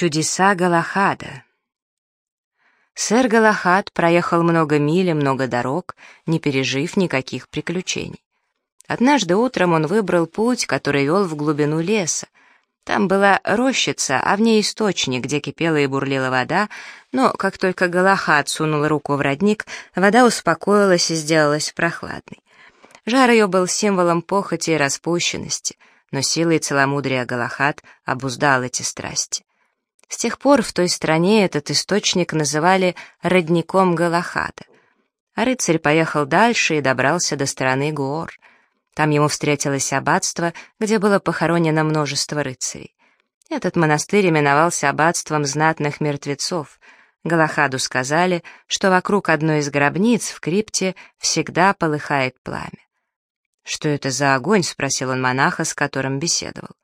Чудеса Галахада Сэр Галахад проехал много миль и много дорог, не пережив никаких приключений. Однажды утром он выбрал путь, который вел в глубину леса. Там была рощица, а в ней источник, где кипела и бурлила вода, но как только Галахад сунул руку в родник, вода успокоилась и сделалась прохладной. Жар ее был символом похоти и распущенности, но силой целомудрия Галахад обуздал эти страсти. С тех пор в той стране этот источник называли родником Галахада. А рыцарь поехал дальше и добрался до страны Гуор. Там ему встретилось аббатство, где было похоронено множество рыцарей. Этот монастырь именовался аббатством знатных мертвецов. Галахаду сказали, что вокруг одной из гробниц в крипте всегда полыхает пламя. «Что это за огонь?» — спросил он монаха, с которым беседовал.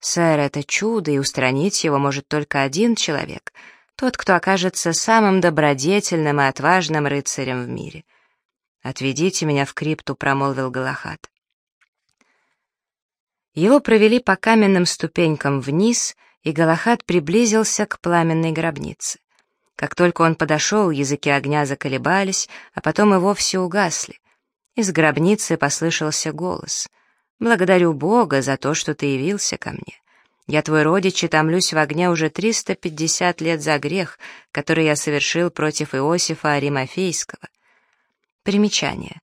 Сэр, это чудо, и устранить его может только один человек, тот, кто окажется самым добродетельным и отважным рыцарем в мире. «Отведите меня в крипту», — промолвил Галахат. Его провели по каменным ступенькам вниз, и Галахат приблизился к пламенной гробнице. Как только он подошел, языки огня заколебались, а потом и вовсе угасли. Из гробницы послышался голос — Благодарю Бога за то, что ты явился ко мне. Я твой родич и томлюсь в огне уже 350 лет за грех, который я совершил против Иосифа Аримофейского. Примечание.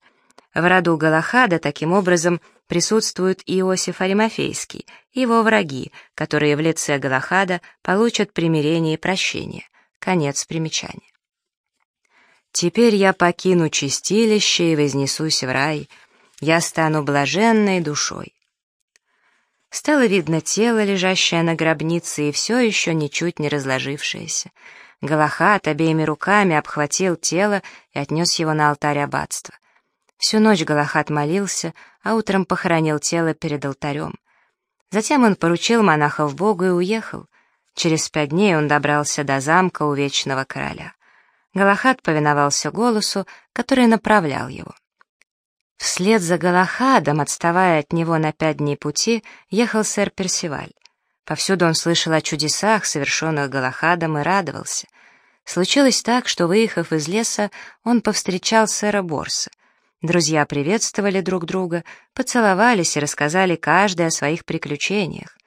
В роду Галахада таким образом присутствует Иосиф Аримофейский и его враги, которые в лице Галахада получат примирение и прощение. Конец примечания. Теперь я покину чистилище и вознесусь в рай — я стану блаженной душой. Стало видно тело, лежащее на гробнице, и все еще ничуть не разложившееся. Галахат обеими руками обхватил тело и отнес его на алтарь аббатства. Всю ночь Галахат молился, а утром похоронил тело перед алтарем. Затем он поручил монахов Богу и уехал. Через пять дней он добрался до замка у Вечного Короля. Галахат повиновался голосу, который направлял его. Вслед за Галахадом, отставая от него на пять дней пути, ехал сэр Персиваль. Повсюду он слышал о чудесах, совершенных Галахадом, и радовался. Случилось так, что, выехав из леса, он повстречал сэра Борса. Друзья приветствовали друг друга, поцеловались и рассказали каждый о своих приключениях.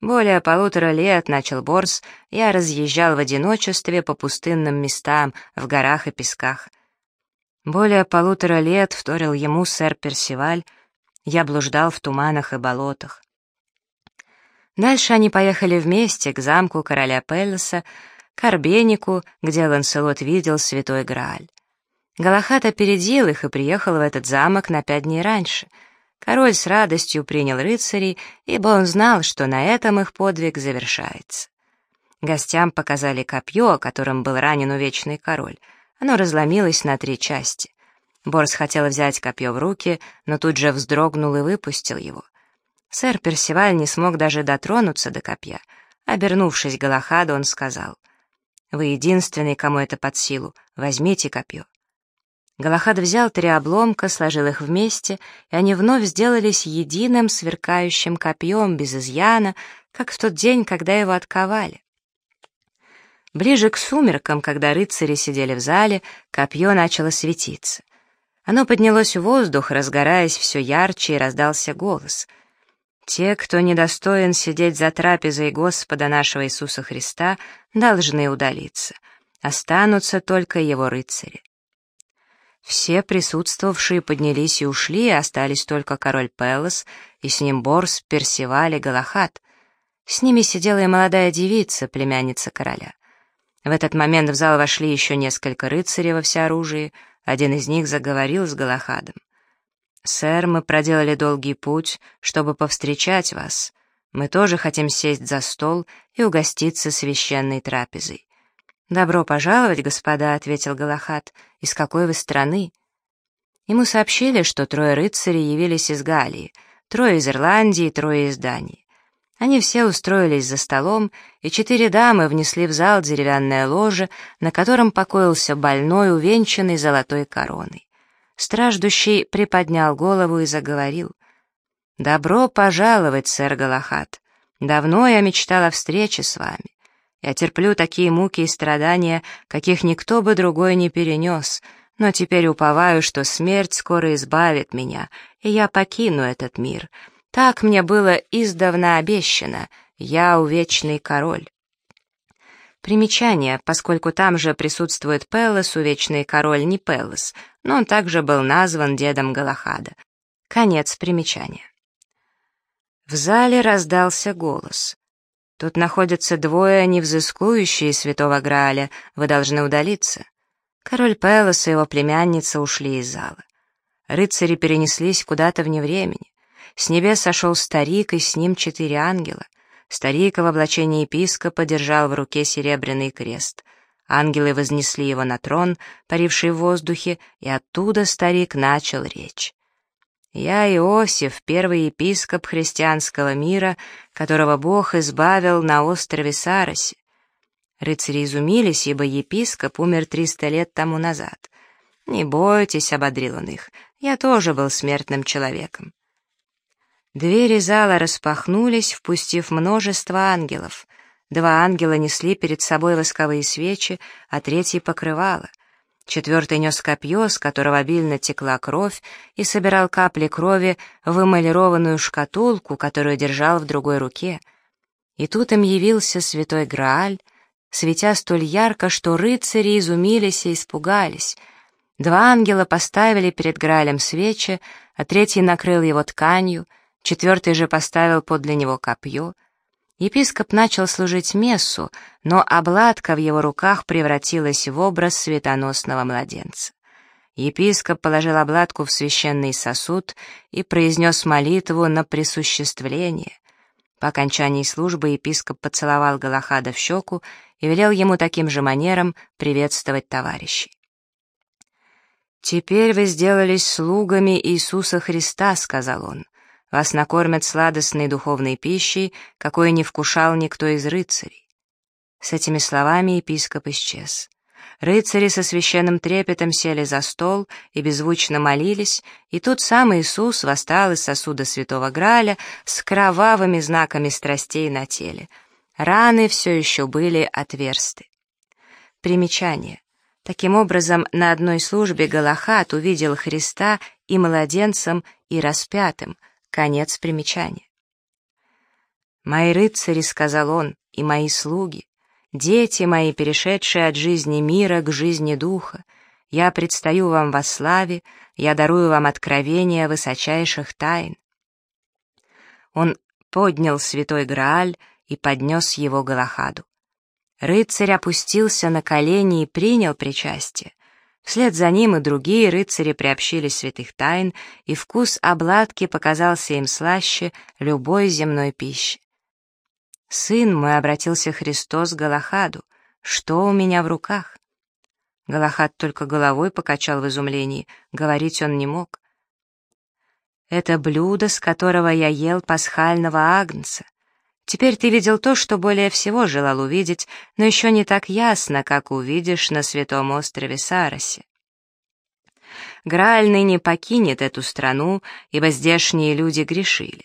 Более полутора лет, начал Борс, я разъезжал в одиночестве по пустынным местам, в горах и песках. Более полутора лет вторил ему сэр Персиваль, я блуждал в туманах и болотах. Дальше они поехали вместе к замку короля Пеллеса, к Арбенику, где Ланселот видел святой Грааль. Галахат опередил их и приехал в этот замок на пять дней раньше. Король с радостью принял рыцарей, ибо он знал, что на этом их подвиг завершается. Гостям показали копье, которым был ранен увечный король — оно разломилось на три части. Борс хотел взять копье в руки, но тут же вздрогнул и выпустил его. Сэр Персиваль не смог даже дотронуться до копья. Обернувшись к Галахаду, он сказал, «Вы единственный, кому это под силу. Возьмите копье». Галахад взял три обломка, сложил их вместе, и они вновь сделались единым сверкающим копьем без изъяна, как в тот день, когда его отковали. Ближе к сумеркам, когда рыцари сидели в зале, копье начало светиться. Оно поднялось в воздух, разгораясь все ярче, и раздался голос. «Те, кто недостоин сидеть за трапезой Господа нашего Иисуса Христа, должны удалиться. Останутся только его рыцари». Все присутствовавшие поднялись и ушли, остались только король Пелос и с ним Борс, Персиваль и Галахат. С ними сидела и молодая девица, племянница короля. В этот момент в зал вошли еще несколько рыцарей во всеоружии, один из них заговорил с Галахадом. «Сэр, мы проделали долгий путь, чтобы повстречать вас. Мы тоже хотим сесть за стол и угоститься священной трапезой». «Добро пожаловать, господа», — ответил Галахад. «Из какой вы страны?» Ему сообщили, что трое рыцарей явились из Галлии, трое из Ирландии, трое из Дании. Они все устроились за столом, и четыре дамы внесли в зал деревянное ложе, на котором покоился больной, увенчанный золотой короной. Страждущий приподнял голову и заговорил. «Добро пожаловать, сэр Галахат. Давно я мечтал о встрече с вами. Я терплю такие муки и страдания, каких никто бы другой не перенес, но теперь уповаю, что смерть скоро избавит меня, и я покину этот мир. Так мне было издавна обещано, я увечный король. Примечание, поскольку там же присутствует Пелос, увечный король не Пелос, но он также был назван дедом Галахада. Конец примечания. В зале раздался голос. «Тут находятся двое невзыскующие святого Грааля, вы должны удалиться». Король Пелос и его племянница ушли из зала. Рыцари перенеслись куда-то вне времени. С небес сошел старик, и с ним четыре ангела. Старик в облачении епископа держал в руке серебряный крест. Ангелы вознесли его на трон, паривший в воздухе, и оттуда старик начал речь. «Я Иосиф, первый епископ христианского мира, которого Бог избавил на острове Саросе. Рыцари изумились, ибо епископ умер триста лет тому назад. «Не бойтесь», — ободрил он их, — «я тоже был смертным человеком». Двери зала распахнулись, впустив множество ангелов. Два ангела несли перед собой восковые свечи, а третий покрывало. Четвертый нес копье, с которого обильно текла кровь, и собирал капли крови в эмалированную шкатулку, которую держал в другой руке. И тут им явился святой Грааль, светя столь ярко, что рыцари изумились и испугались. Два ангела поставили перед Граалем свечи, а третий накрыл его тканью, четвертый же поставил подле него копье. Епископ начал служить мессу, но обладка в его руках превратилась в образ светоносного младенца. Епископ положил обладку в священный сосуд и произнес молитву на присуществление. По окончании службы епископ поцеловал Галахада в щеку и велел ему таким же манером приветствовать товарищей. «Теперь вы сделались слугами Иисуса Христа», — сказал он. «Вас накормят сладостной духовной пищей, какой не вкушал никто из рыцарей». С этими словами епископ исчез. Рыцари со священным трепетом сели за стол и беззвучно молились, и тут сам Иисус восстал из сосуда святого Граля с кровавыми знаками страстей на теле — Раны все еще были отверсты. Примечание. Таким образом, на одной службе Галахат увидел Христа и младенцем, и распятым. Конец примечания. «Мои рыцари», — сказал он, — «и мои слуги, дети мои, перешедшие от жизни мира к жизни духа, я предстаю вам во славе, я дарую вам откровения высочайших тайн». Он поднял святой Грааль, и поднес его Галахаду. Рыцарь опустился на колени и принял причастие. Вслед за ним и другие рыцари приобщились святых тайн, и вкус обладки показался им слаще любой земной пищи. «Сын мой», — обратился Христос к Галахаду, — «что у меня в руках?» Галахад только головой покачал в изумлении, говорить он не мог. «Это блюдо, с которого я ел пасхального агнца. Теперь ты видел то, что более всего желал увидеть, но еще не так ясно, как увидишь на святом острове Саросе. Грааль ныне покинет эту страну, ибо здешние люди грешили.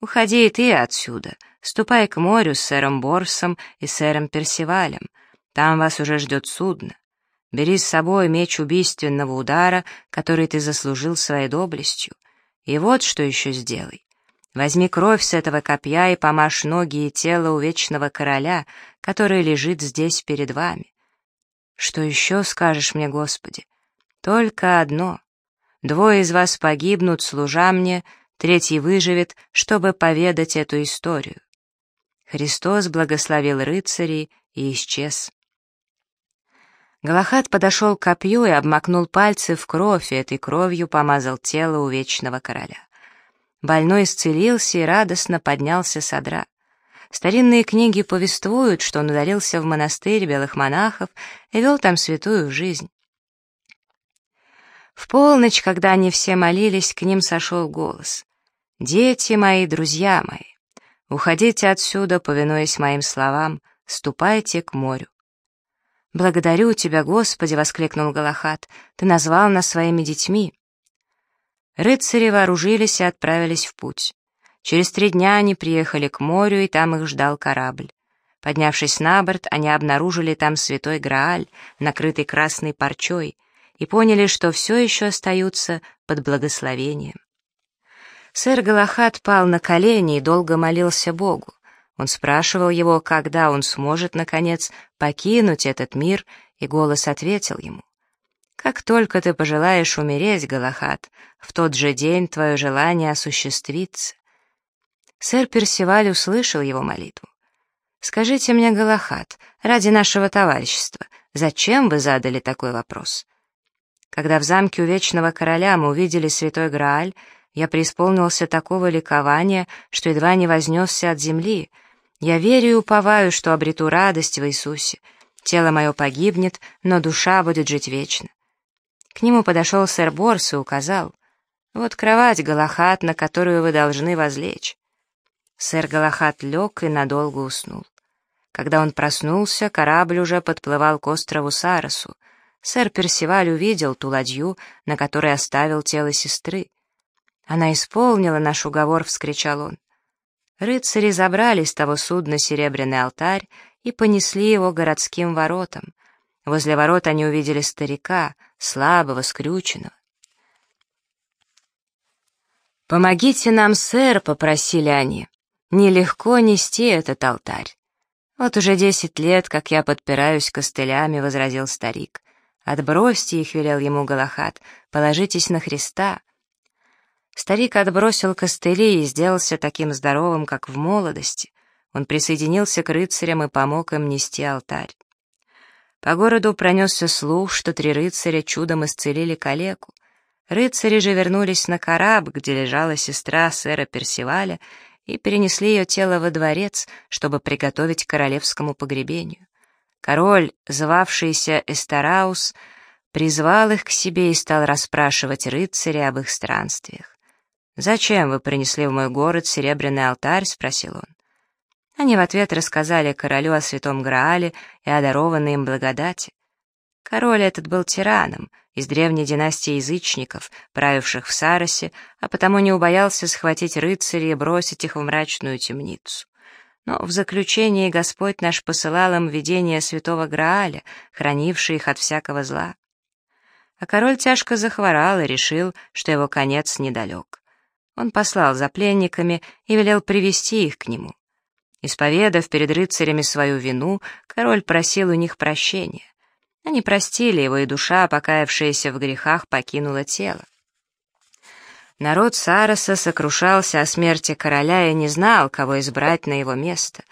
Уходи и ты отсюда, ступай к морю с сэром Борсом и сэром Персивалем. Там вас уже ждет судно. Бери с собой меч убийственного удара, который ты заслужил своей доблестью. И вот что еще сделай. Возьми кровь с этого копья и помажь ноги и тело у вечного короля, который лежит здесь перед вами. Что еще скажешь мне, Господи? Только одно. Двое из вас погибнут, служа мне, третий выживет, чтобы поведать эту историю. Христос благословил рыцарей и исчез. Галахад подошел к копью и обмакнул пальцы в кровь, и этой кровью помазал тело у вечного короля. Больной исцелился и радостно поднялся с одра. Старинные книги повествуют, что он удалился в монастырь белых монахов и вел там святую жизнь. В полночь, когда они все молились, к ним сошел голос. «Дети мои, друзья мои, уходите отсюда, повинуясь моим словам, ступайте к морю». «Благодарю тебя, Господи!» — воскликнул Галахат. «Ты назвал нас своими детьми». Рыцари вооружились и отправились в путь. Через три дня они приехали к морю, и там их ждал корабль. Поднявшись на борт, они обнаружили там святой Грааль, накрытый красной парчой, и поняли, что все еще остаются под благословением. Сэр Галахат пал на колени и долго молился Богу. Он спрашивал его, когда он сможет, наконец, покинуть этот мир, и голос ответил ему. «Как только ты пожелаешь умереть, Галахат, в тот же день твое желание осуществится». Сэр Персиваль услышал его молитву. «Скажите мне, Галахат, ради нашего товарищества, зачем вы задали такой вопрос?» Когда в замке у Вечного Короля мы увидели Святой Грааль, я преисполнился такого ликования, что едва не вознесся от земли. Я верю и уповаю, что обрету радость в Иисусе. Тело мое погибнет, но душа будет жить вечно. К нему подошел сэр Борс и указал. «Вот кровать, Галахат, на которую вы должны возлечь». Сэр Галахат лег и надолго уснул. Когда он проснулся, корабль уже подплывал к острову Сарасу. Сэр Персиваль увидел ту ладью, на которой оставил тело сестры. «Она исполнила наш уговор», — вскричал он. Рыцари забрали с того судна серебряный алтарь и понесли его городским воротам. Возле ворот они увидели старика, слабого, скрюченного. «Помогите нам, сэр», — попросили они. «Нелегко нести этот алтарь». «Вот уже десять лет, как я подпираюсь костылями», — возразил старик. «Отбросьте их», — велел ему Галахат, — «положитесь на Христа». Старик отбросил костыли и сделался таким здоровым, как в молодости. Он присоединился к рыцарям и помог им нести алтарь. По городу пронесся слух, что три рыцаря чудом исцелили калеку. Рыцари же вернулись на корабль, где лежала сестра сэра Персиваля, и перенесли ее тело во дворец, чтобы приготовить королевскому погребению. Король, звавшийся Эстараус, призвал их к себе и стал расспрашивать рыцаря об их странствиях. «Зачем вы принесли в мой город серебряный алтарь?» — спросил он. Они в ответ рассказали королю о святом Граале и о дарованной им благодати. Король этот был тираном из древней династии язычников, правивших в Саросе, а потому не убоялся схватить рыцарей и бросить их в мрачную темницу. Но в заключении Господь наш посылал им видение святого Грааля, хранившее их от всякого зла. А король тяжко захворал и решил, что его конец недалек. Он послал за пленниками и велел привести их к нему. Исповедав перед рыцарями свою вину, король просил у них прощения. Они простили его, и душа, покаявшаяся в грехах, покинула тело. Народ Сароса сокрушался о смерти короля и не знал, кого избрать на его место.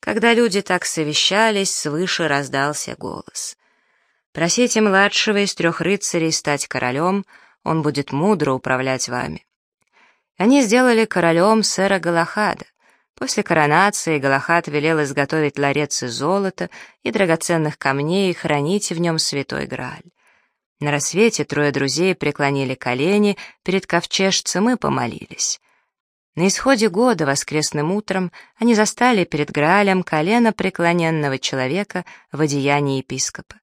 Когда люди так совещались, свыше раздался голос. «Просите младшего из трех рыцарей стать королем, он будет мудро управлять вами». Они сделали королем сэра Галахада. После коронации Галахад велел изготовить ларец из золота и драгоценных камней и хранить в нем святой Грааль. На рассвете трое друзей преклонили колени перед ковчежцем и помолились. На исходе года воскресным утром они застали перед Граалем колено преклоненного человека в одеянии епископа.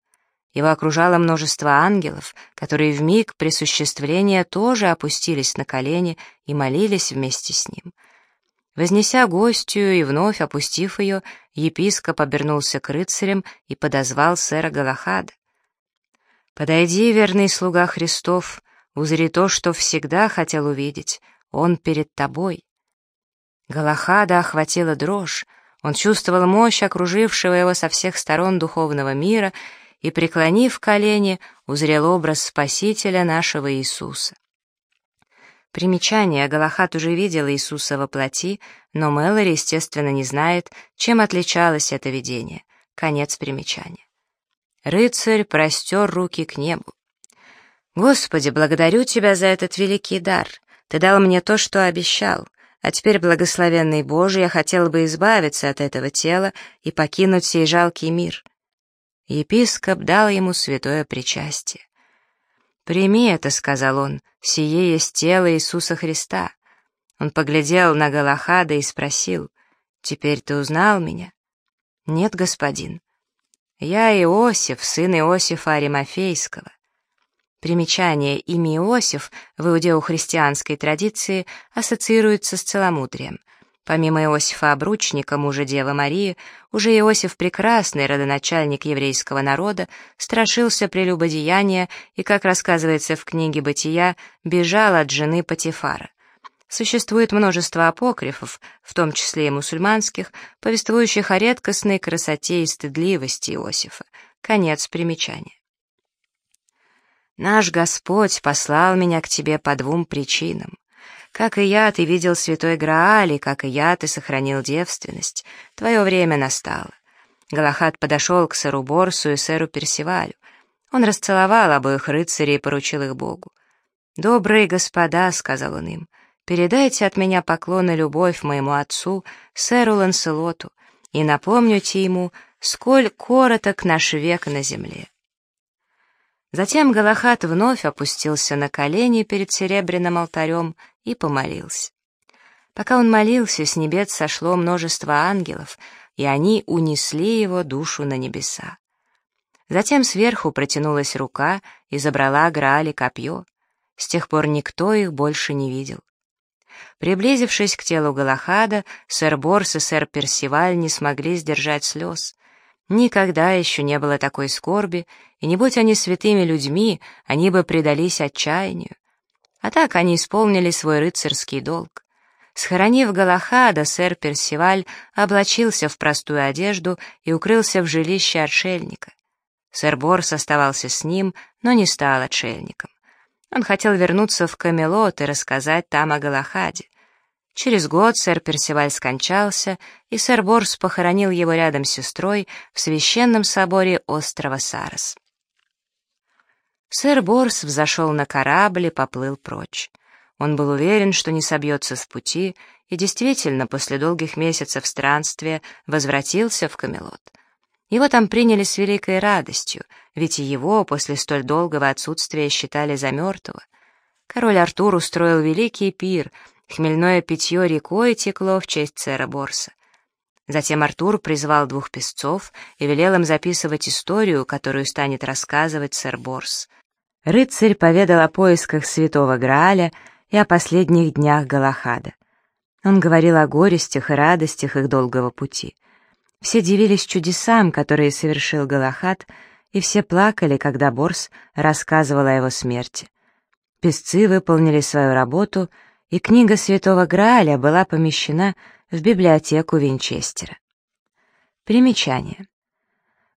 Его окружало множество ангелов, которые в миг присуществления тоже опустились на колени и молились вместе с ним. Вознеся гостью и вновь опустив ее, епископ обернулся к рыцарям и подозвал сэра Галахада. «Подойди, верный слуга Христов, узри то, что всегда хотел увидеть, он перед тобой». Галахада охватила дрожь, он чувствовал мощь окружившего его со всех сторон духовного мира и, преклонив колени, узрел образ Спасителя нашего Иисуса. Примечание, Галахат уже видел Иисуса во плоти, но Мэлори, естественно, не знает, чем отличалось это видение. Конец примечания. Рыцарь простер руки к небу. «Господи, благодарю Тебя за этот великий дар. Ты дал мне то, что обещал. А теперь, благословенный Боже, я хотел бы избавиться от этого тела и покинуть сей жалкий мир. Епископ дал ему святое причастие. «Прими это», — сказал он, — «сие есть тело Иисуса Христа». Он поглядел на Галахада и спросил, «Теперь ты узнал меня?» «Нет, господин». «Я Иосиф, сын Иосифа Аримафейского». Примечание имя Иосиф в иудео-христианской традиции ассоциируется с целомудрием. Помимо Иосифа Обручника, мужа Девы Марии, уже Иосиф Прекрасный, родоначальник еврейского народа, страшился прелюбодеяния и, как рассказывается в книге «Бытия», бежал от жены Патифара. Существует множество апокрифов, в том числе и мусульманских, повествующих о редкостной красоте и стыдливости Иосифа. Конец примечания. «Наш Господь послал меня к тебе по двум причинам. Как и я, ты видел святой Грааль, и как и я, ты сохранил девственность. Твое время настало. Галахад подошел к сэру Борсу и сэру Персивалю. Он расцеловал обоих рыцарей и поручил их Богу. «Добрые господа», — сказал он им, — «передайте от меня поклон и любовь моему отцу, сэру Ланселоту, и напомните ему, сколь короток наш век на земле». Затем Галахат вновь опустился на колени перед серебряным алтарем и помолился. Пока он молился, с небес сошло множество ангелов, и они унесли его душу на небеса. Затем сверху протянулась рука и забрала Граали копье. С тех пор никто их больше не видел. Приблизившись к телу Галахада, сэр Борс и сэр Персиваль не смогли сдержать слез. Никогда еще не было такой скорби, и не будь они святыми людьми, они бы предались отчаянию. А так они исполнили свой рыцарский долг. Схоронив Галахада, сэр Персиваль облачился в простую одежду и укрылся в жилище отшельника. Сэр Борс оставался с ним, но не стал отшельником. Он хотел вернуться в Камелот и рассказать там о Галахаде. Через год сэр Персиваль скончался, и сэр Борс похоронил его рядом с сестрой в священном соборе острова Сарас. Сэр Борс взошел на корабль и поплыл прочь. Он был уверен, что не собьется с пути, и действительно после долгих месяцев странствия возвратился в Камелот. Его там приняли с великой радостью, ведь и его после столь долгого отсутствия считали за мертвого. Король Артур устроил великий пир, хмельное питье рекой текло в честь сэра Борса. Затем Артур призвал двух песцов и велел им записывать историю, которую станет рассказывать сэр Борс — Рыцарь поведал о поисках святого Грааля и о последних днях Галахада. Он говорил о горестях и радостях их долгого пути. Все дивились чудесам, которые совершил Галахад, и все плакали, когда Борс рассказывал о его смерти. Песцы выполнили свою работу, и книга святого Грааля была помещена в библиотеку Винчестера. Примечание.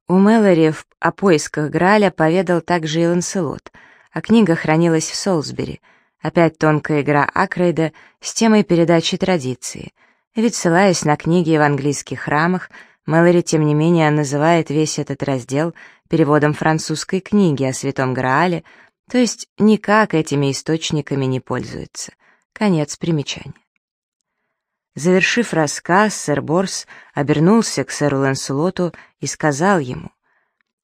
У Мэлори о поисках Граля поведал также и Ланселот, а книга хранилась в Солсбери. Опять тонкая игра Акрейда с темой передачи традиции. Ведь, ссылаясь на книги в английских храмах, Мэлори, тем не менее, называет весь этот раздел переводом французской книги о Святом Граале, то есть никак этими источниками не пользуется. Конец примечания. Завершив рассказ, сэр Борс обернулся к сэру Ланселоту и сказал ему,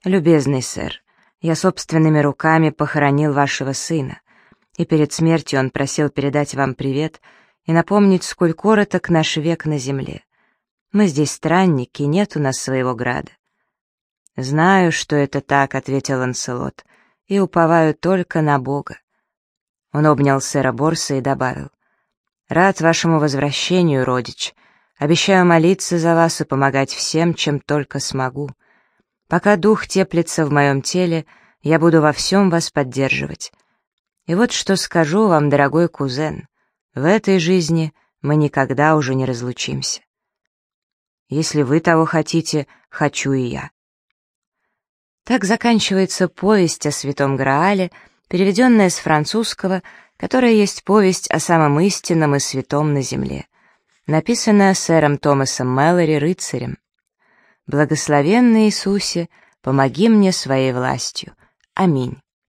«Любезный сэр, я собственными руками похоронил вашего сына, и перед смертью он просил передать вам привет и напомнить, сколь короток наш век на земле. Мы здесь странники, нет у нас своего града». «Знаю, что это так», — ответил Ланселот, — «и уповаю только на Бога». Он обнял сэра Борса и добавил, Рад вашему возвращению, родич. Обещаю молиться за вас и помогать всем, чем только смогу. Пока дух теплится в моем теле, я буду во всем вас поддерживать. И вот что скажу вам, дорогой кузен. В этой жизни мы никогда уже не разлучимся. Если вы того хотите, хочу и я. Так заканчивается повесть о Святом Граале, переведенная с французского которая есть повесть о самом истинном и святом на земле, написанная сэром Томасом Мэлори рыцарем. «Благословенный Иисусе, помоги мне своей властью. Аминь».